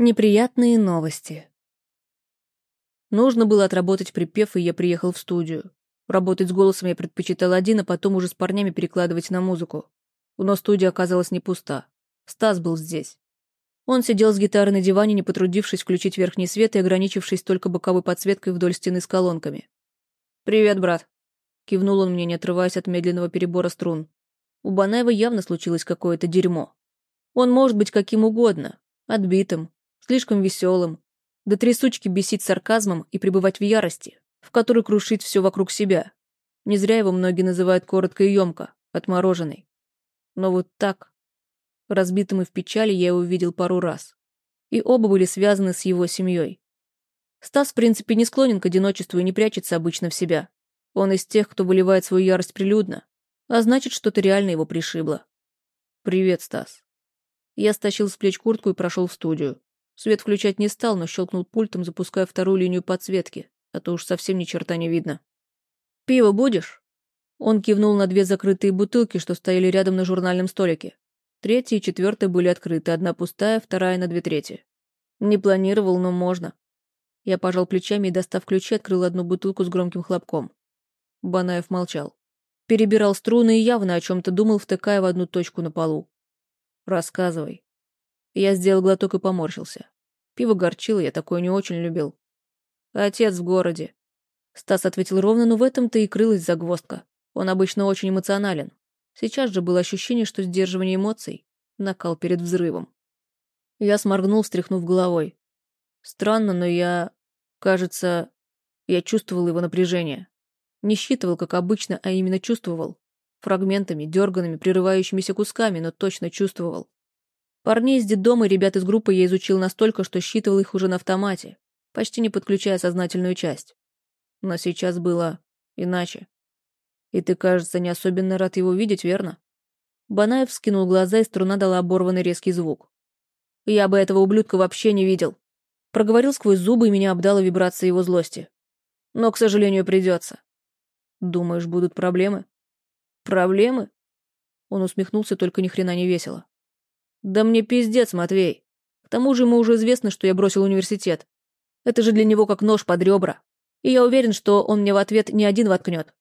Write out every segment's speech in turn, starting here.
Неприятные новости. Нужно было отработать припев, и я приехал в студию. Работать с голосом я предпочитал один, а потом уже с парнями перекладывать на музыку. Но студия оказалась не пуста. Стас был здесь. Он сидел с гитарой на диване, не потрудившись включить верхний свет и ограничившись только боковой подсветкой вдоль стены с колонками. «Привет, брат», — кивнул он мне, не отрываясь от медленного перебора струн. У Банаева явно случилось какое-то дерьмо. Он может быть каким угодно, отбитым, слишком веселым, до трясучки бесить сарказмом и пребывать в ярости, в которой крушить все вокруг себя. Не зря его многие называют коротко и емко, отмороженный. Но вот так, разбитым и в печали, я его видел пару раз. И оба были связаны с его семьей. Стас, в принципе, не склонен к одиночеству и не прячется обычно в себя. Он из тех, кто выливает свою ярость прилюдно, а значит, что-то реально его пришибло. «Привет, Стас». Я стащил с плеч куртку и прошел в студию. Свет включать не стал, но щелкнул пультом, запуская вторую линию подсветки, а то уж совсем ни черта не видно. «Пиво будешь?» Он кивнул на две закрытые бутылки, что стояли рядом на журнальном столике. Третья и четвертая были открыты, одна пустая, вторая на две трети. Не планировал, но можно. Я пожал плечами и, достав ключи, открыл одну бутылку с громким хлопком. Банаев молчал. Перебирал струны и явно о чем-то думал, втыкая в одну точку на полу. «Рассказывай», я сделал глоток и поморщился. Пиво горчило, я такое не очень любил. Отец в городе. Стас ответил ровно, но в этом-то и крылась загвоздка. Он обычно очень эмоционален. Сейчас же было ощущение, что сдерживание эмоций — накал перед взрывом. Я сморгнул, встряхнув головой. Странно, но я... Кажется, я чувствовал его напряжение. Не считывал, как обычно, а именно чувствовал. Фрагментами, дерганными, прерывающимися кусками, но точно чувствовал. Парней из детдома и ребят из группы я изучил настолько, что считывал их уже на автомате, почти не подключая сознательную часть. Но сейчас было иначе. И ты, кажется, не особенно рад его видеть, верно? Банаев скинул глаза, и струна дала оборванный резкий звук. Я бы этого ублюдка вообще не видел. Проговорил сквозь зубы, и меня обдала вибрация его злости. Но, к сожалению, придется. Думаешь, будут проблемы? Проблемы? Он усмехнулся, только ни хрена не весело. Да мне пиздец, Матвей. К тому же ему уже известно, что я бросил университет. Это же для него как нож под ребра. И я уверен, что он мне в ответ не один воткнет.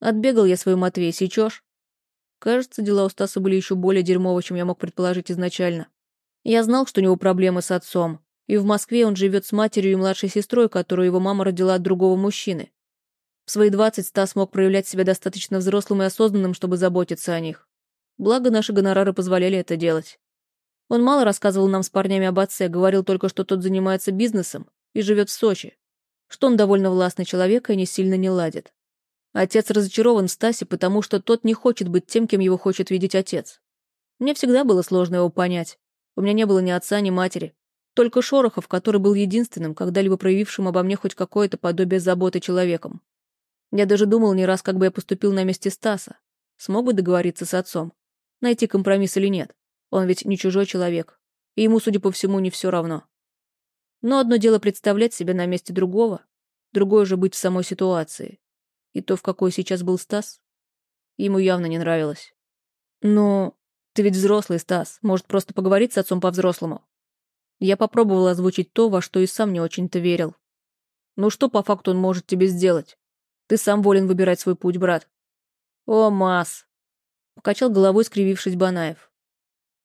Отбегал я свою Матвей, сечешь? Кажется, дела у Стаса были еще более дерьмовые, чем я мог предположить изначально. Я знал, что у него проблемы с отцом, и в Москве он живет с матерью и младшей сестрой, которую его мама родила от другого мужчины. В свои двадцать Стас мог проявлять себя достаточно взрослым и осознанным, чтобы заботиться о них. Благо, наши гонорары позволяли это делать. Он мало рассказывал нам с парнями об отце, говорил только, что тот занимается бизнесом и живет в Сочи, что он довольно властный человек и не сильно не ладит. Отец разочарован в Стасе, потому что тот не хочет быть тем, кем его хочет видеть отец. Мне всегда было сложно его понять. У меня не было ни отца, ни матери. Только Шорохов, который был единственным, когда-либо проявившим обо мне хоть какое-то подобие заботы человеком. Я даже думал не раз, как бы я поступил на месте Стаса. Смог бы договориться с отцом? Найти компромисс или нет? Он ведь не чужой человек, и ему, судя по всему, не все равно. Но одно дело представлять себя на месте другого, другое же быть в самой ситуации. И то, в какой сейчас был Стас, ему явно не нравилось. «Ну, ты ведь взрослый, Стас, может, просто поговорить с отцом по-взрослому?» Я попробовал озвучить то, во что и сам не очень-то верил. «Ну что по факту он может тебе сделать? Ты сам волен выбирать свой путь, брат». «О, Мас!» — покачал головой, скривившись Банаев.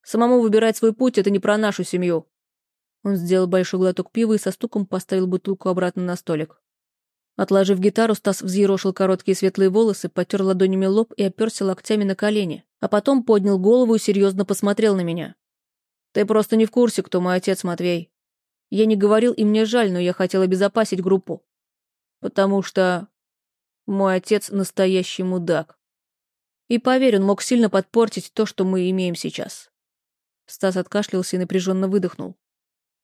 Самому выбирать свой путь — это не про нашу семью». Он сделал большой глоток пива и со стуком поставил бутылку обратно на столик. Отложив гитару, Стас взъерошил короткие светлые волосы, потер ладонями лоб и оперся локтями на колени, а потом поднял голову и серьезно посмотрел на меня. «Ты просто не в курсе, кто мой отец, Матвей. Я не говорил, и мне жаль, но я хотел обезопасить группу. Потому что мой отец настоящий мудак. И поверь, он мог сильно подпортить то, что мы имеем сейчас. Стас откашлялся и напряженно выдохнул.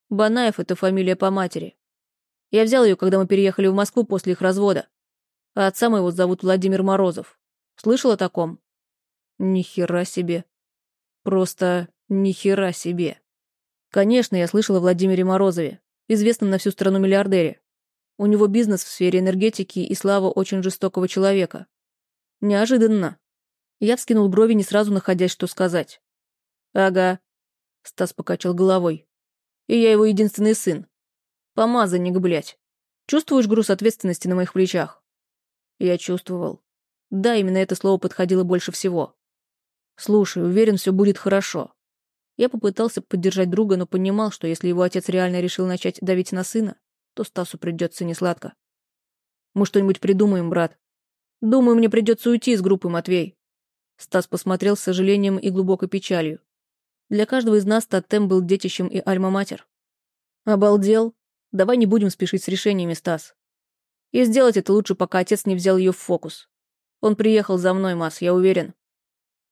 Банаев — это фамилия по матери. Я взял ее, когда мы переехали в Москву после их развода. А отца моего зовут Владимир Морозов. Слышал о таком? Ни хера себе. Просто ни хера себе. Конечно, я слышал о Владимире Морозове, известном на всю страну миллиардере. У него бизнес в сфере энергетики и слава очень жестокого человека. Неожиданно. Я вскинул брови, не сразу находясь, что сказать. Ага, Стас покачал головой. И я его единственный сын. Помазанник, блядь. Чувствуешь груз ответственности на моих плечах? Я чувствовал. Да, именно это слово подходило больше всего. Слушай, уверен, все будет хорошо. Я попытался поддержать друга, но понимал, что если его отец реально решил начать давить на сына, то Стасу придется несладко. Мы что-нибудь придумаем, брат. Думаю, мне придется уйти из группы, Матвей. Стас посмотрел с сожалением и глубокой печалью. Для каждого из нас тотем был детищем и альма-матер. Обалдел? Давай не будем спешить с решениями, Стас. И сделать это лучше, пока отец не взял ее в фокус. Он приехал за мной, Мас, я уверен.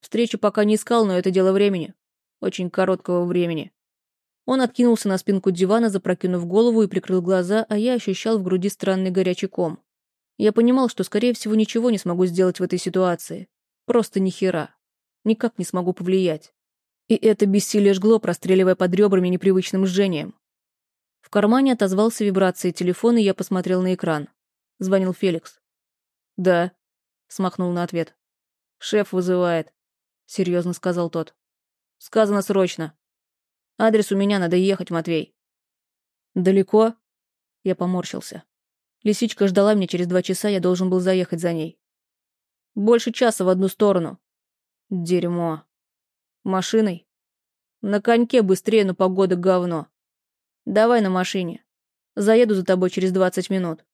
Встречу пока не искал, но это дело времени. Очень короткого времени. Он откинулся на спинку дивана, запрокинув голову и прикрыл глаза, а я ощущал в груди странный горячий ком. Я понимал, что, скорее всего, ничего не смогу сделать в этой ситуации. Просто ни хера. Никак не смогу повлиять. И это бессилие жгло, простреливая под ребрами непривычным жжением. В кармане отозвался вибрацией телефона, и я посмотрел на экран. Звонил Феликс. «Да», — смахнул на ответ. «Шеф вызывает», — серьезно сказал тот. «Сказано срочно. Адрес у меня, надо ехать, Матвей». «Далеко?» Я поморщился. Лисичка ждала меня через два часа, я должен был заехать за ней. «Больше часа в одну сторону». «Дерьмо». «Машиной?» «На коньке быстрее, но погода говно. Давай на машине. Заеду за тобой через двадцать минут.